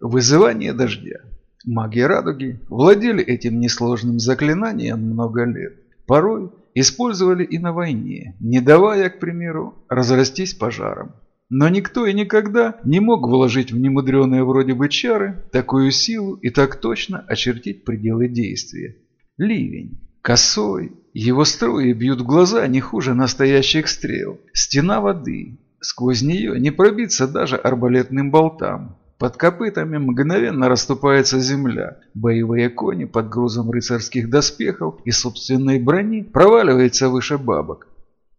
Вызывание дождя. Маги радуги владели этим несложным заклинанием много лет. Порой использовали и на войне, не давая, к примеру, разрастись пожаром. Но никто и никогда не мог вложить в немудреные вроде бы чары такую силу и так точно очертить пределы действия. Ливень. Косой. Его струи бьют в глаза не хуже настоящих стрел. Стена воды. Сквозь нее не пробиться даже арбалетным болтам. Под копытами мгновенно расступается земля. Боевые кони под грузом рыцарских доспехов и собственной брони проваливаются выше бабок.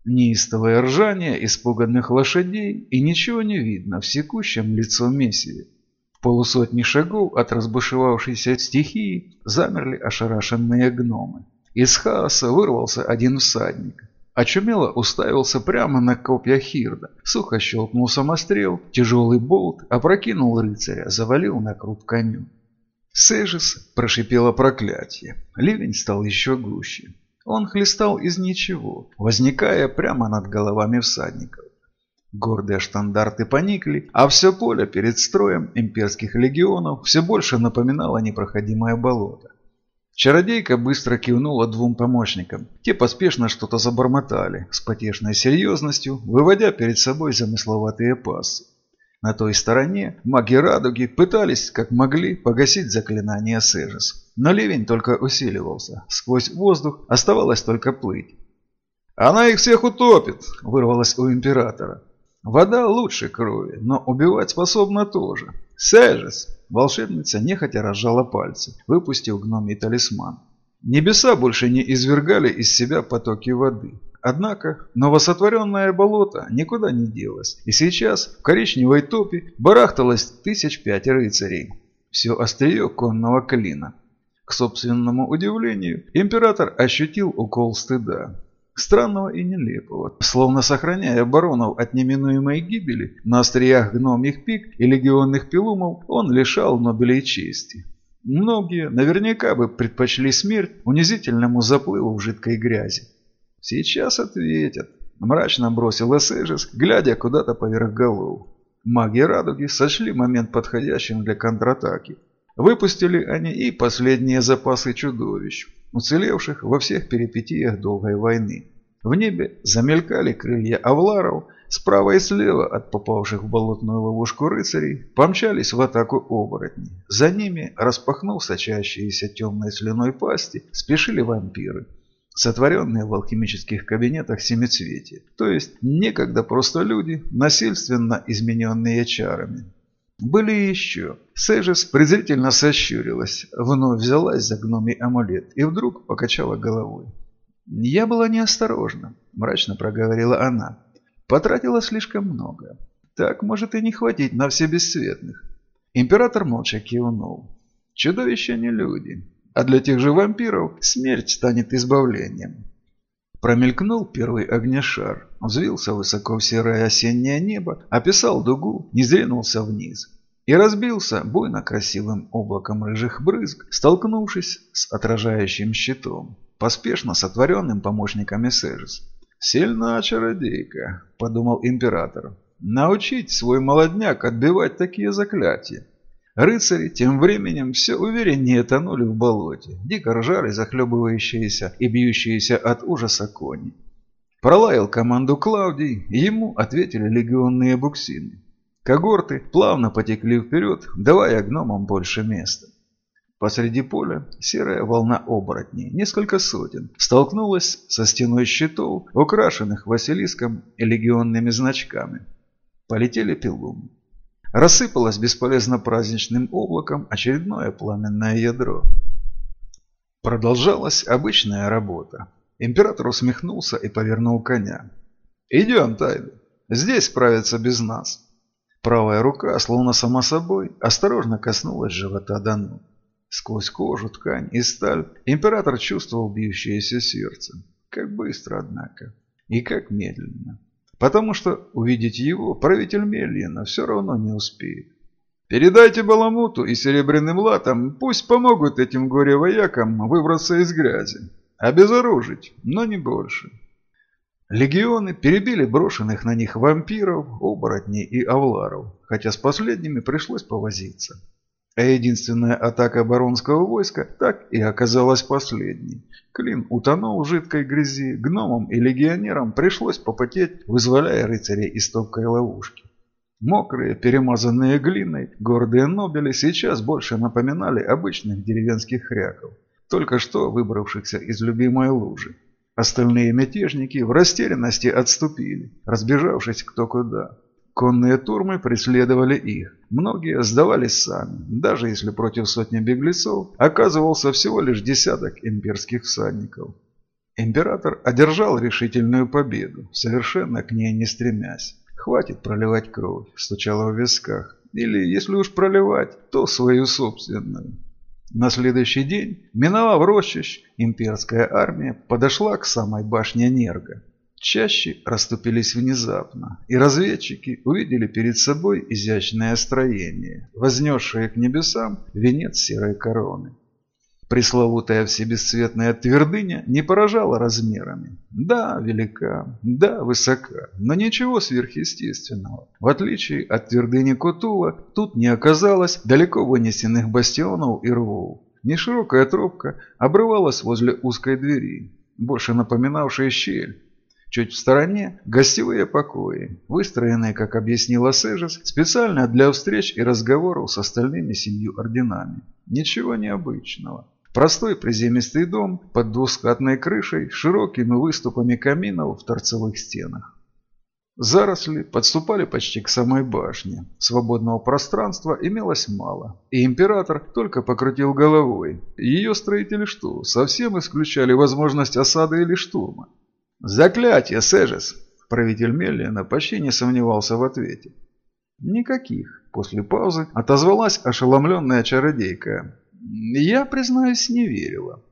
Неистовое ржание испуганных лошадей, и ничего не видно в секущем лицо месиве. В полусотни шагов от разбушевавшейся стихии замерли ошарашенные гномы. Из хаоса вырвался один всадник. Очумело уставился прямо на копья Хирда. Сухо щелкнул самострел, тяжелый болт опрокинул рыцаря, завалил на круг коню. Сежис прошипело проклятие. Ливень стал еще гуще. Он хлестал из ничего, возникая прямо над головами всадников. Гордые штандарты поникли, а все поле перед строем имперских легионов все больше напоминало непроходимое болото. Чародейка быстро кивнула двум помощникам. Те поспешно что-то забормотали, с потешной серьезностью, выводя перед собой замысловатые пассы. На той стороне маги радуги пытались, как могли, погасить заклинание Сежис. Но ливень только усиливался. Сквозь воздух оставалось только плыть. «Она их всех утопит!» – вырвалось у императора. «Вода лучше крови, но убивать способна тоже. Сежис!» Волшебница нехотя разжала пальцы, выпустив гномий талисман. Небеса больше не извергали из себя потоки воды. Однако новосотворенное болото никуда не делось, и сейчас в коричневой топе барахталось тысяч пять рыцарей. Все острие конного клина. К собственному удивлению, император ощутил укол стыда. Странного и нелепого. Словно сохраняя баронов от неминуемой гибели, на остриях гномьих пик и легионных пилумов он лишал Нобелей чести. Многие наверняка бы предпочли смерть унизительному заплыву в жидкой грязи. «Сейчас ответят», – мрачно бросил Эсэжес, глядя куда-то поверх голов. Маги Радуги сочли момент подходящим для контратаки. Выпустили они и последние запасы чудовищ, уцелевших во всех перипетиях долгой войны. В небе замелькали крылья авларов, справа и слева от попавших в болотную ловушку рыцарей помчались в атаку оборотни. За ними, распахнув сочащиеся темной слюной пасти, спешили вампиры сотворенные в алхимических кабинетах семицветия, то есть некогда просто люди, насильственно измененные чарами. Были еще. Сэжес презрительно сощурилась, вновь взялась за гномий амулет и вдруг покачала головой. «Я была неосторожна», – мрачно проговорила она. «Потратила слишком много. Так может и не хватить на все бесцветных». Император молча кивнул. «Чудовища не люди а для тех же вампиров смерть станет избавлением. Промелькнул первый огнешар, взвился высоко в серое осеннее небо, описал дугу, не зринулся вниз и разбился буйно красивым облаком рыжих брызг, столкнувшись с отражающим щитом, поспешно сотворенным помощниками Сежис. «Сильна чародейка», – подумал император, – «научить свой молодняк отбивать такие заклятия». Рыцари тем временем все увереннее тонули в болоте, дико ржали захлебывающиеся и бьющиеся от ужаса кони. Пролаял команду Клавдий, ему ответили легионные буксины. Когорты плавно потекли вперед, давая гномам больше места. Посреди поля серая волна оборотней, несколько сотен, столкнулась со стеной щитов, украшенных Василиском и легионными значками. Полетели пилумы. Рассыпалось бесполезно праздничным облаком очередное пламенное ядро. Продолжалась обычная работа. Император усмехнулся и повернул коня. «Идем, Тайда. Здесь справятся без нас». Правая рука, словно сама собой, осторожно коснулась живота Дану. Сквозь кожу, ткань и сталь император чувствовал бьющееся сердце. Как быстро, однако. И как медленно потому что увидеть его правитель Мельина все равно не успеет. Передайте Баламуту и Серебряным Латам, пусть помогут этим горе-воякам выбраться из грязи. Обезоружить, но не больше. Легионы перебили брошенных на них вампиров, оборотней и авларов, хотя с последними пришлось повозиться. А единственная атака баронского войска так и оказалась последней. Клин утонул в жидкой грязи, гномам и легионерам пришлось попотеть, вызволяя рыцарей из топкой ловушки. Мокрые, перемазанные глиной, гордые нобели сейчас больше напоминали обычных деревенских хряков, только что выбравшихся из любимой лужи. Остальные мятежники в растерянности отступили, разбежавшись кто куда. Конные турмы преследовали их. Многие сдавались сами, даже если против сотни беглецов оказывался всего лишь десяток имперских всадников. Император одержал решительную победу, совершенно к ней не стремясь. Хватит проливать кровь, стучала в висках. Или, если уж проливать, то свою собственную. На следующий день, миновав рощищ, имперская армия подошла к самой башне Нерга. Чаще расступились внезапно, и разведчики увидели перед собой изящное строение, вознесшее к небесам венец серой короны. Пресловутая всебесцветная твердыня не поражала размерами. Да, велика, да, высока, но ничего сверхъестественного. В отличие от твердыни Кутула, тут не оказалось далеко вынесенных бастионов и рвов. Неширокая тропка обрывалась возле узкой двери, больше напоминавшей щель. Чуть в стороне гостевые покои, выстроенные, как объяснила Сежес, специально для встреч и разговоров с остальными семью орденами. Ничего необычного. Простой приземистый дом под двускатной крышей, широкими выступами каминов в торцевых стенах. Заросли подступали почти к самой башне. Свободного пространства имелось мало. И император только покрутил головой. Ее строители что, совсем исключали возможность осады или штурма? «Заклятие, Сежес!» Правитель Меллина почти не сомневался в ответе. «Никаких». После паузы отозвалась ошеломленная чародейка. Я, признаюсь, не верила.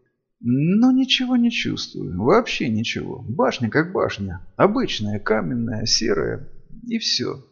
Но ничего не чувствую. Вообще ничего. Башня как башня. Обычная, каменная, серая. И все.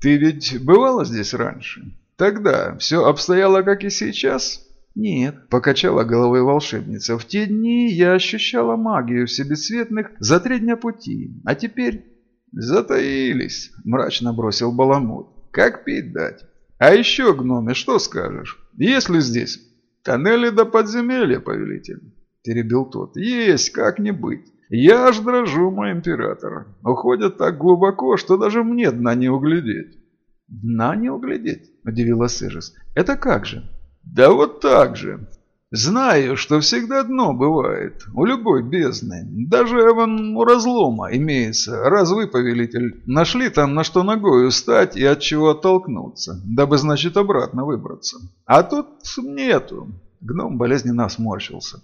Ты ведь бывала здесь раньше? Тогда все обстояло, как и сейчас? Нет, покачала головой волшебница. В те дни я ощущала магию всебесцветных за три дня пути. А теперь... Затаились, мрачно бросил Баламут. Как пить дать? А еще, гноме, что скажешь? Есть ли здесь «Тоннели до подземелья, повелитель», – перебил тот. «Есть, как не быть. Я аж дрожу, мой император. Уходят так глубоко, что даже мне дна не углядеть». «Дна не углядеть?» – удивила Сежис. «Это как же?» «Да вот так же. Знаю, что всегда дно бывает, у любой бездны. Даже вон у разлома имеется. Раз вы, повелитель, нашли там на что ногою стать и от чего оттолкнуться, дабы, значит, обратно выбраться. А тут нету. Гном болезненно сморщился.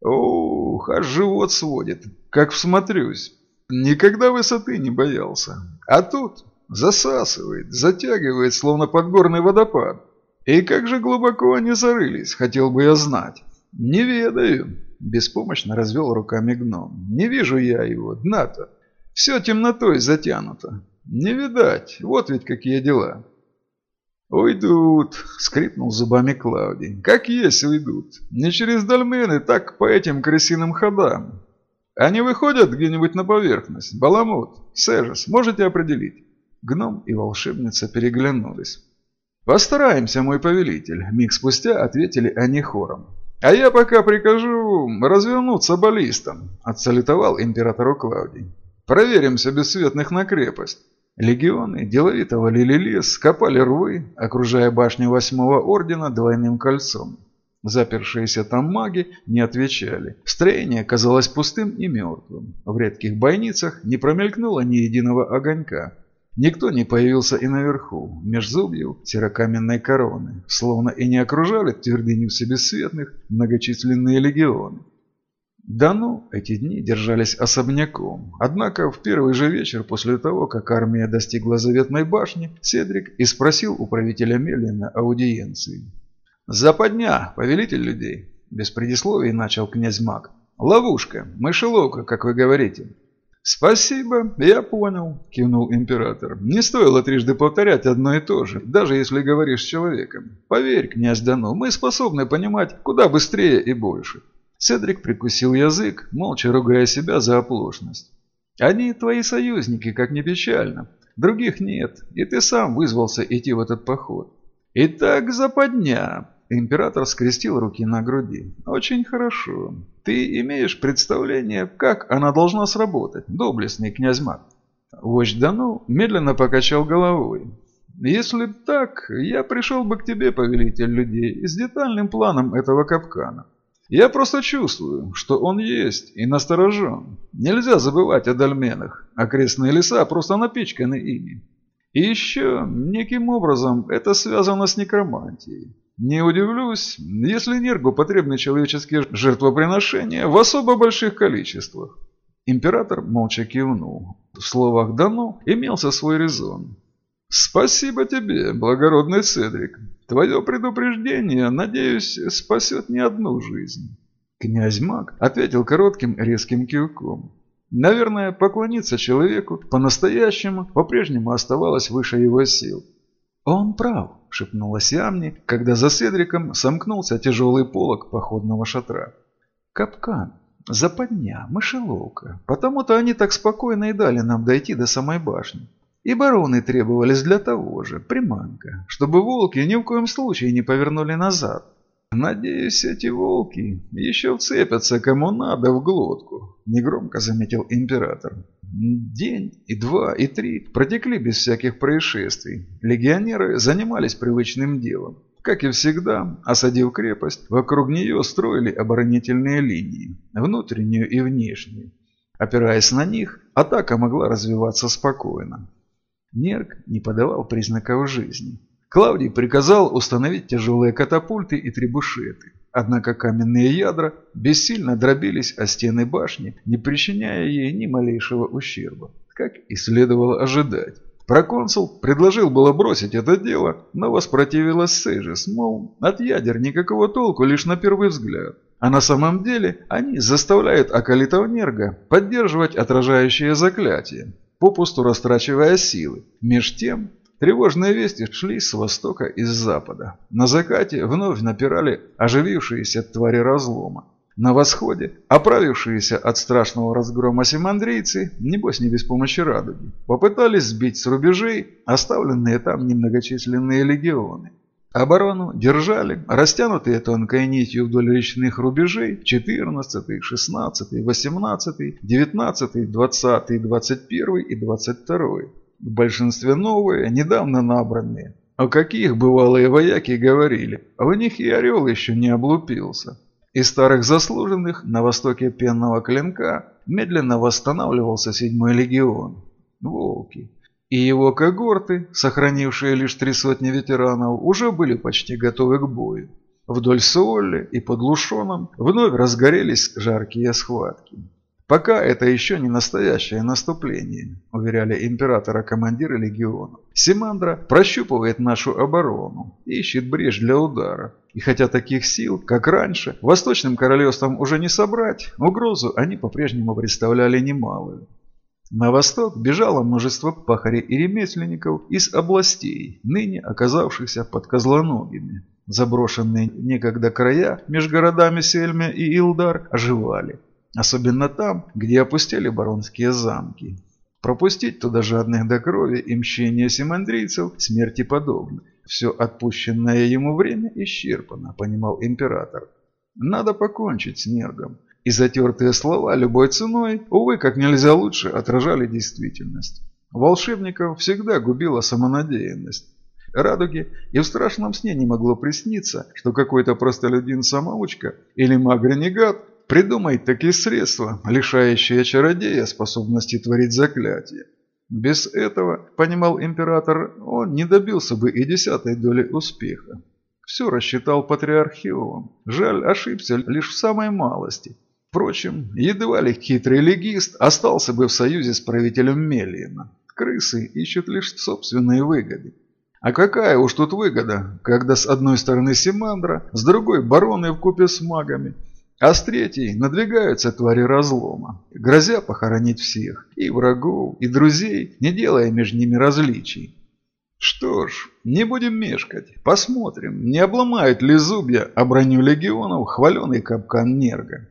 Ух, аж живот сводит, как всмотрюсь. Никогда высоты не боялся. А тут засасывает, затягивает, словно подгорный водопад. И как же глубоко они зарылись, хотел бы я знать. Не ведаю, беспомощно развел руками гном. Не вижу я его, дна-то. Все темнотой затянуто. Не видать, вот ведь какие дела. «Уйдут», — скрипнул зубами Клауди. «Как есть уйдут. Не через дольмены, так по этим крысиным ходам. Они выходят где-нибудь на поверхность. Баламут, Сежес, можете определить?» Гном и волшебница переглянулись. «Постараемся, мой повелитель», – миг спустя ответили они хором. «А я пока прикажу развернуться баллистам», – отсалютовал императору Клавдий. «Проверимся бесцветных на крепость». Легионы деловито валили лес, копали рвы, окружая башню восьмого ордена двойным кольцом. Запершиеся там маги не отвечали. Строение казалось пустым и мертвым. В редких бойницах не промелькнуло ни единого огонька. Никто не появился и наверху, меж зубьев серокаменной короны, словно и не окружали твердыню всебесцветных многочисленные легионы. Да ну, эти дни держались особняком. Однако в первый же вечер после того, как армия достигла заветной башни, Седрик и спросил у правителя Мелина аудиенции. «Западня, повелитель людей!» Без предисловий начал князь Мак. «Ловушка, мышеловка, как вы говорите. «Спасибо, я понял», – кивнул император. «Не стоило трижды повторять одно и то же, даже если говоришь с человеком. Поверь, князь Дану, мы способны понимать куда быстрее и больше». Седрик прикусил язык, молча ругая себя за оплошность. «Они твои союзники, как ни печально. Других нет, и ты сам вызвался идти в этот поход. Итак, западня. Император скрестил руки на груди. Очень хорошо. Ты имеешь представление, как она должна сработать, доблестный князь Мак? Вождь Дану медленно покачал головой. «Если б так, я пришел бы к тебе, повелитель людей, с детальным планом этого капкана. Я просто чувствую, что он есть и насторожен. Нельзя забывать о дольменах. Окрестные леса просто напичканы ими. И еще, неким образом, это связано с некромантией. Не удивлюсь, если Нергу потребны человеческие жертвоприношения в особо больших количествах. Император молча кивнул. В словах Дану имелся свой резон. «Спасибо тебе, благородный Цедрик. Твое предупреждение, надеюсь, спасет не одну жизнь». Князь Маг ответил коротким резким кивком. Наверное, поклониться человеку по-настоящему по-прежнему оставалось выше его сил. «Он прав», — шепнула Сиамни, когда за Седриком сомкнулся тяжелый полог походного шатра. «Капкан. Западня, мышеловка. Потому-то они так спокойно и дали нам дойти до самой башни. И бароны требовались для того же, приманка, чтобы волки ни в коем случае не повернули назад. Надеюсь, эти волки еще вцепятся кому надо в глотку, негромко заметил император. День, и два, и три протекли без всяких происшествий. Легионеры занимались привычным делом. Как и всегда, осадив крепость, вокруг нее строили оборонительные линии, внутреннюю и внешнюю. Опираясь на них, атака могла развиваться спокойно. Нерк не подавал признаков жизни. Клавдий приказал установить тяжелые катапульты и требушеты. Однако каменные ядра бессильно дробились о стены башни, не причиняя ей ни малейшего ущерба, как и следовало ожидать. Проконсул предложил было бросить это дело, но воспротивилась Сейжес, мол, от ядер никакого толку лишь на первый взгляд. А на самом деле они заставляют Акалитов Нерга поддерживать отражающие заклятия, попусту растрачивая силы. Меж тем, тревожные вести шли с востока и с запада. На закате вновь напирали оживившиеся твари разлома. На восходе, оправившиеся от страшного разгрома симандрийцы, небось не без помощи радуги, попытались сбить с рубежей оставленные там немногочисленные легионы. Оборону держали растянутые тонкой нитью вдоль речных рубежей 14, 16, 18, 19, 20, 21 и 22. В большинстве новые, недавно набранные. О каких бывалые вояки говорили, а в них и орел еще не облупился. Из старых заслуженных на востоке пенного клинка медленно восстанавливался седьмой легион. Волки. И его когорты, сохранившие лишь три сотни ветеранов, уже были почти готовы к бою. Вдоль Суолли и под Лушоном вновь разгорелись жаркие схватки. «Пока это еще не настоящее наступление», – уверяли императора командиры легиона. «Симандра прощупывает нашу оборону, ищет брешь для удара. И хотя таких сил, как раньше, Восточным королевством уже не собрать, угрозу они по-прежнему представляли немалую. На восток бежало множество пахарей и ремесленников из областей, ныне оказавшихся под козлоногими. Заброшенные некогда края между городами Сельме и Илдар оживали. Особенно там, где опустили баронские замки. Пропустить туда жадных до крови и мщения симандрийцев смерти подобно. Все отпущенное ему время исчерпано, понимал император. Надо покончить с Нергом. И затертые слова любой ценой, увы, как нельзя лучше отражали действительность. Волшебников всегда губила самонадеянность. Радуги и в страшном сне не могло присниться, что какой-то простолюдин-самоучка или маг-ренегат Придумать такие средства, лишающие чародея способности творить заклятия. Без этого, понимал император, он не добился бы и десятой доли успеха. Все рассчитал патриархион. Жаль, ошибся лишь в самой малости. Впрочем, едва ли хитрый легист остался бы в союзе с правителем Мелиена. Крысы ищут лишь собственные выгоды. А какая уж тут выгода, когда с одной стороны Симандра, с другой бароны вкупе с магами – а с третьей надвигаются твари разлома, грозя похоронить всех, и врагов, и друзей, не делая между ними различий. Что ж, не будем мешкать, посмотрим, не обломают ли зубья о броню легионов хваленый капкан Нерга.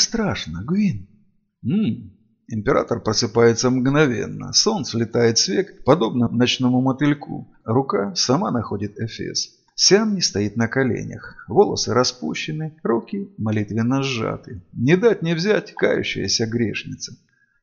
Страшно, Гвин. Ммм. Император просыпается мгновенно. Сон слетает с век, подобно ночному мотыльку. Рука сама находит Эфес. Сиам стоит на коленях, волосы распущены, руки молитвенно сжаты. Не дать не взять кающаяся грешница.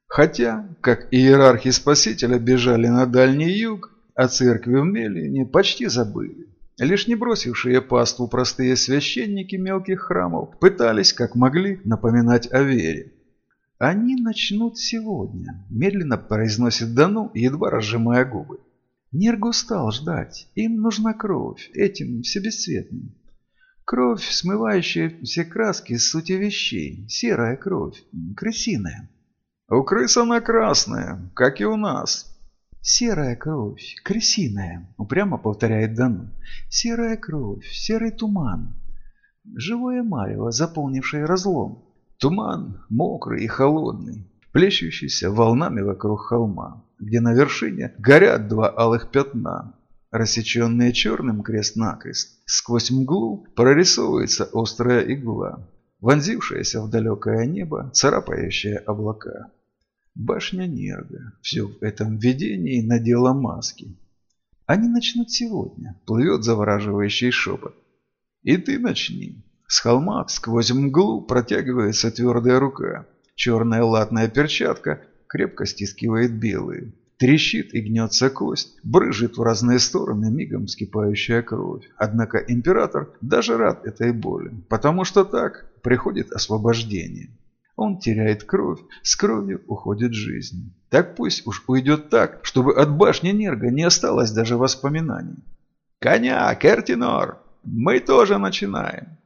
Хотя, как иерархи Спасителя бежали на Дальний Юг, о церкви в Мелине почти забыли. Лишь не бросившие паству простые священники мелких храмов пытались, как могли, напоминать о вере. «Они начнут сегодня», – медленно произносит Дану, едва разжимая губы. Нерг устал ждать. Им нужна кровь, этим всебесцветным. Кровь, смывающая все краски с сути вещей. Серая кровь, крысиная. У крыс она красная, как и у нас. Серая кровь, крысиная, упрямо повторяет Дану. Серая кровь, серый туман. Живое марево, заполнившее разлом. Туман мокрый и холодный, плещущийся волнами вокруг холма где на вершине горят два алых пятна, рассеченные черным крест-накрест. Сквозь мглу прорисовывается острая игла, вонзившаяся в далекое небо, царапающая облака. Башня Нерга все в этом видении надела маски. Они начнут сегодня, плывет завораживающий шепот. И ты начни. С холма сквозь мглу протягивается твердая рука. Черная латная перчатка крепко стискивает белые. Трещит и гнется кость, брыжет в разные стороны мигом скипающая кровь. Однако император даже рад этой боли, потому что так приходит освобождение. Он теряет кровь, с кровью уходит жизнь. Так пусть уж уйдет так, чтобы от башни Нерга не осталось даже воспоминаний. «Коня, Кертинор! Мы тоже начинаем!»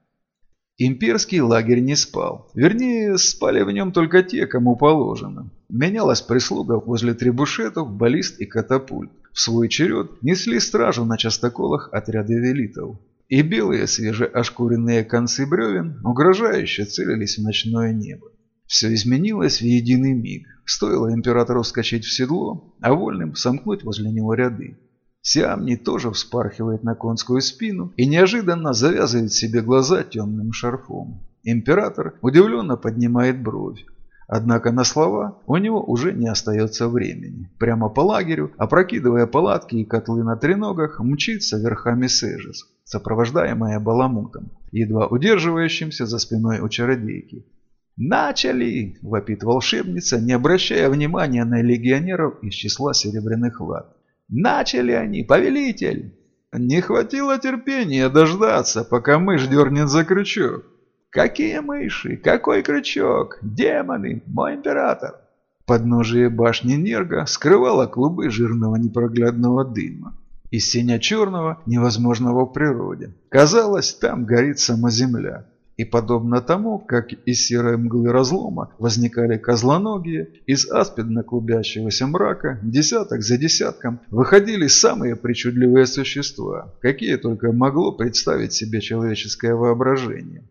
Имперский лагерь не спал. Вернее, спали в нем только те, кому положено. Менялась прислуга возле требушетов, баллист и катапульт. В свой черед несли стражу на частоколах отряды велитов. И белые свежеошкуренные концы бревен угрожающе целились в ночное небо. Все изменилось в единый миг. Стоило императору вскочить в седло, а вольным сомкнуть возле него ряды. Сиамни тоже вспархивает на конскую спину и неожиданно завязывает себе глаза темным шарфом. Император удивленно поднимает бровь. Однако на слова у него уже не остается времени. Прямо по лагерю, опрокидывая палатки и котлы на треногах, мчится верхами Сежис, сопровождаемая баламутом, едва удерживающимся за спиной у чародейки. «Начали!» – вопит волшебница, не обращая внимания на легионеров из числа серебряных лад. Начали они, повелитель!» «Не хватило терпения дождаться, пока мышь дернет за крючок». «Какие мыши? Какой крючок? Демоны! Мой император!» Подножие башни Нерга скрывало клубы жирного непроглядного дыма. Из синя черного, невозможного в природе. Казалось, там горит сама земля. И подобно тому, как из серой мглы разлома возникали козлоногие, из аспидно клубящегося мрака десяток за десятком выходили самые причудливые существа, какие только могло представить себе человеческое воображение.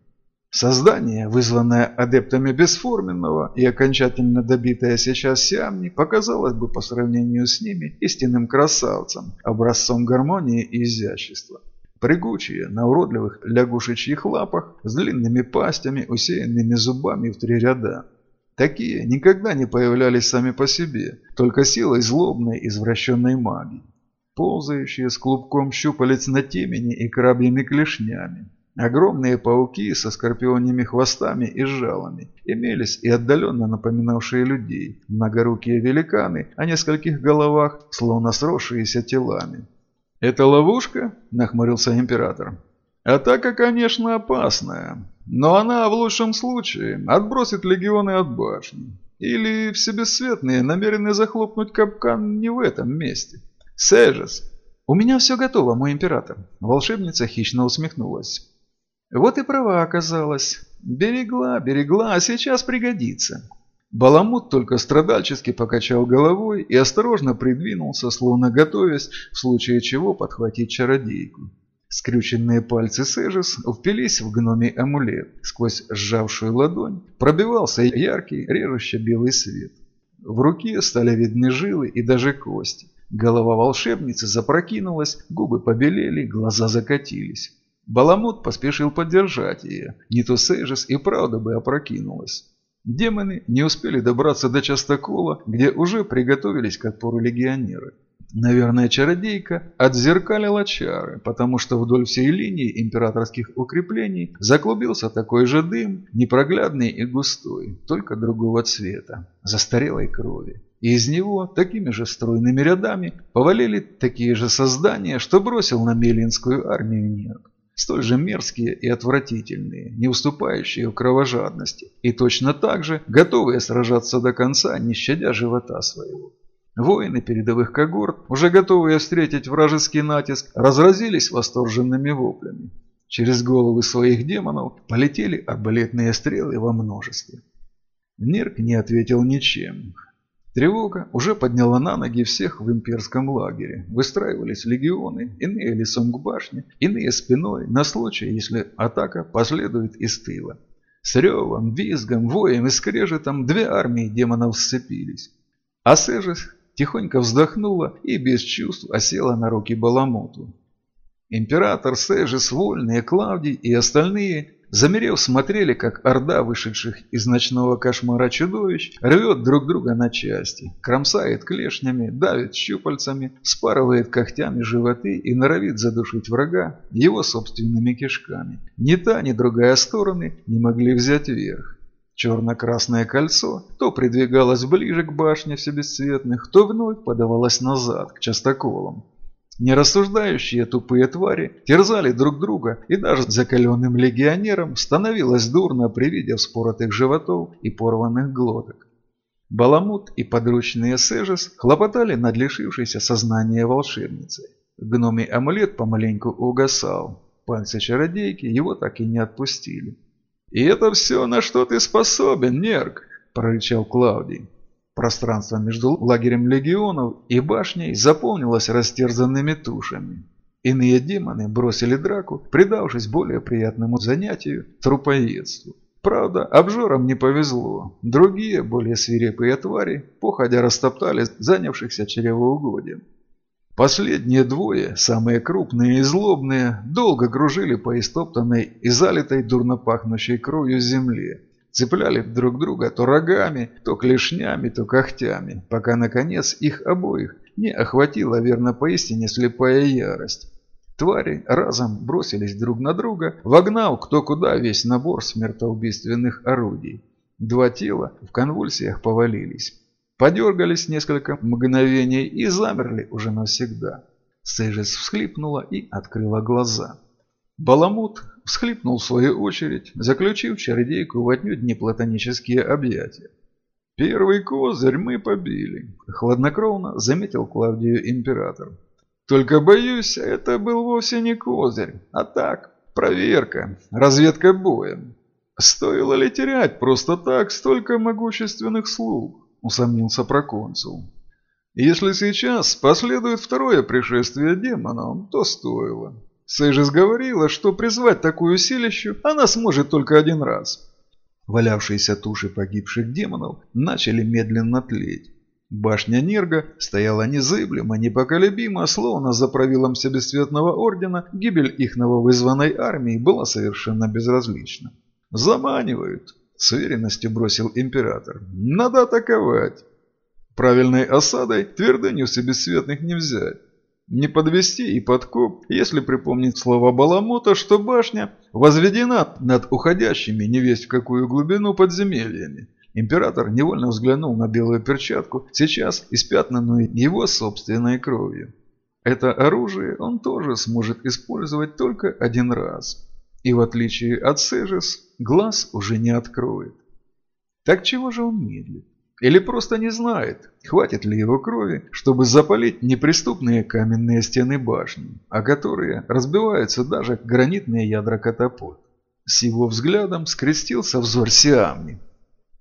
Создание, вызванное адептами бесформенного и окончательно добитое сейчас Сиамни, показалось бы по сравнению с ними истинным красавцем, образцом гармонии и изящества. Прыгучие, на уродливых лягушечьих лапах, с длинными пастями, усеянными зубами в три ряда. Такие никогда не появлялись сами по себе, только силой злобной извращенной магии. Ползающие с клубком щупалец на темени и крабьими клешнями. Огромные пауки со скорпионными хвостами и жалами имелись и отдаленно напоминавшие людей, многорукие великаны о нескольких головах, словно сросшиеся телами. «Это ловушка?» – нахмурился император. «Атака, конечно, опасная, но она в лучшем случае отбросит легионы от башни. Или всебесцветные намерены захлопнуть капкан не в этом месте. Сежес!» «У меня все готово, мой император!» Волшебница хищно усмехнулась. «Вот и права оказалась. Берегла, берегла, а сейчас пригодится. Баламут только страдальчески покачал головой и осторожно придвинулся, словно готовясь, в случае чего подхватить чародейку. Скрюченные пальцы Сежис впились в гномий амулет. Сквозь сжавшую ладонь пробивался яркий, режущий белый свет. В руке стали видны жилы и даже кости. Голова волшебницы запрокинулась, губы побелели, глаза закатились. Баламут поспешил поддержать ее. Не то Сейжес и правда бы опрокинулась. Демоны не успели добраться до частокола, где уже приготовились к отпору легионеры. Наверное, чародейка отзеркалила чары, потому что вдоль всей линии императорских укреплений заклубился такой же дым, непроглядный и густой, только другого цвета, застарелой крови. И из него такими же стройными рядами повалили такие же создания, что бросил на Мелинскую армию Нерк. Столь же мерзкие и отвратительные, не уступающие в кровожадности, и точно так же готовые сражаться до конца, не щадя живота своего. Воины передовых когорт, уже готовые встретить вражеский натиск, разразились восторженными воплями. Через головы своих демонов полетели арбалетные стрелы во множестве. Нерк не ответил ничем, Тревога уже подняла на ноги всех в имперском лагере. Выстраивались легионы, иные лицом к башне, иные спиной, на случай, если атака последует из тыла. С ревом, визгом, воем и скрежетом две армии демонов сцепились. А Сежис тихонько вздохнула и без чувств осела на руки Баламуту. Император, Сежис, Вольный, Клавдий и остальные Замерев, смотрели, как орда вышедших из ночного кошмара чудовищ рвет друг друга на части, кромсает клешнями, давит щупальцами, спарывает когтями животы и норовит задушить врага его собственными кишками. Ни та, ни другая стороны не могли взять верх. Черно-красное кольцо то придвигалось ближе к башне все бесцветных, то вновь подавалось назад, к частоколам. Нерассуждающие тупые твари терзали друг друга, и даже закаленным легионерам становилось дурно при виде вспоротых животов и порванных глоток. Баламут и подручные Сежес хлопотали над лишившейся сознания волшебницей. Гномий амулет помаленьку угасал. Пальцы чародейки его так и не отпустили. «И это все, на что ты способен, Нерк!» – прорычал Клаудий. Пространство между лагерем легионов и башней заполнилось растерзанными тушами. Иные демоны бросили драку, предавшись более приятному занятию – трупоедству. Правда, обжорам не повезло. Другие, более свирепые твари, походя растоптали занявшихся чревоугодием. Последние двое, самые крупные и злобные, долго кружили по истоптанной и залитой дурно пахнущей кровью земле, Цепляли друг друга то рогами, то клешнями, то когтями, пока, наконец, их обоих не охватила верно поистине слепая ярость. Твари разом бросились друг на друга, вогнал кто куда весь набор смертоубийственных орудий. Два тела в конвульсиях повалились. Подергались несколько мгновений и замерли уже навсегда. Сейжес всхлипнула и открыла глаза. Баламут всхлипнул в свою очередь, заключив чародейку в отнюдь не объятия. «Первый козырь мы побили», – хладнокровно заметил Клавдию император. «Только, боюсь, это был вовсе не козырь, а так, проверка, разведка боем. Стоило ли терять просто так столько могущественных слуг?» – усомнился проконсул. «Если сейчас последует второе пришествие демонов, то стоило. Сейжис говорила, что призвать такую силищу она сможет только один раз. Валявшиеся туши погибших демонов начали медленно тлеть. Башня Нерга стояла незыблемо, непоколебимо, словно за правилом Себесцветного Ордена гибель их нововызванной армии была совершенно безразлична. «Заманивают», — с уверенностью бросил император. «Надо атаковать. Правильной осадой твердыню Себесцветных не взять. Не подвести и подкоп, если припомнить слова Баламота, что башня возведена над уходящими невесть в какую глубину подземельями. Император невольно взглянул на белую перчатку, сейчас испятнанную его собственной кровью. Это оружие он тоже сможет использовать только один раз. И в отличие от Сежес, глаз уже не откроет. Так чего же он медлит? Или просто не знает, хватит ли его крови, чтобы запалить неприступные каменные стены башни, о которые разбиваются даже гранитные ядра катапульт. С его взглядом скрестился взор Сиамни.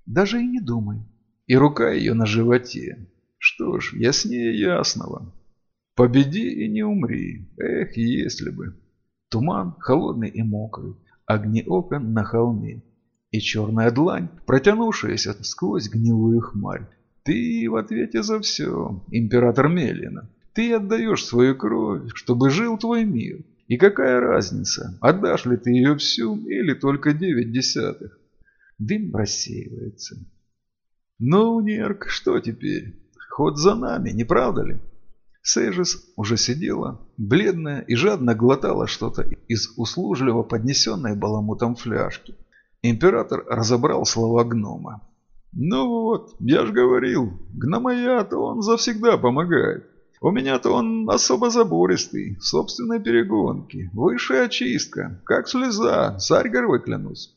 Даже и не думай. И рука ее на животе. Что ж, яснее ясного. Победи и не умри. Эх, если бы. Туман холодный и мокрый. Огни окон на холме и черная длань, протянувшаяся сквозь гнилую хмарь. Ты в ответе за все, император Мелина. Ты отдаешь свою кровь, чтобы жил твой мир. И какая разница, отдашь ли ты ее всю или только девять десятых? Дым рассеивается. «Ну, Нерк, что теперь? Ход за нами, не правда ли?» Сейжис уже сидела, бледная и жадно глотала что-то из услужливо поднесенной баламутом фляжки. Император разобрал слова гнома. «Ну вот, я ж говорил, гномояд он завсегда помогает. У меня-то он особо забористый, собственной перегонки, высшая очистка, как слеза, царь горой клянусь.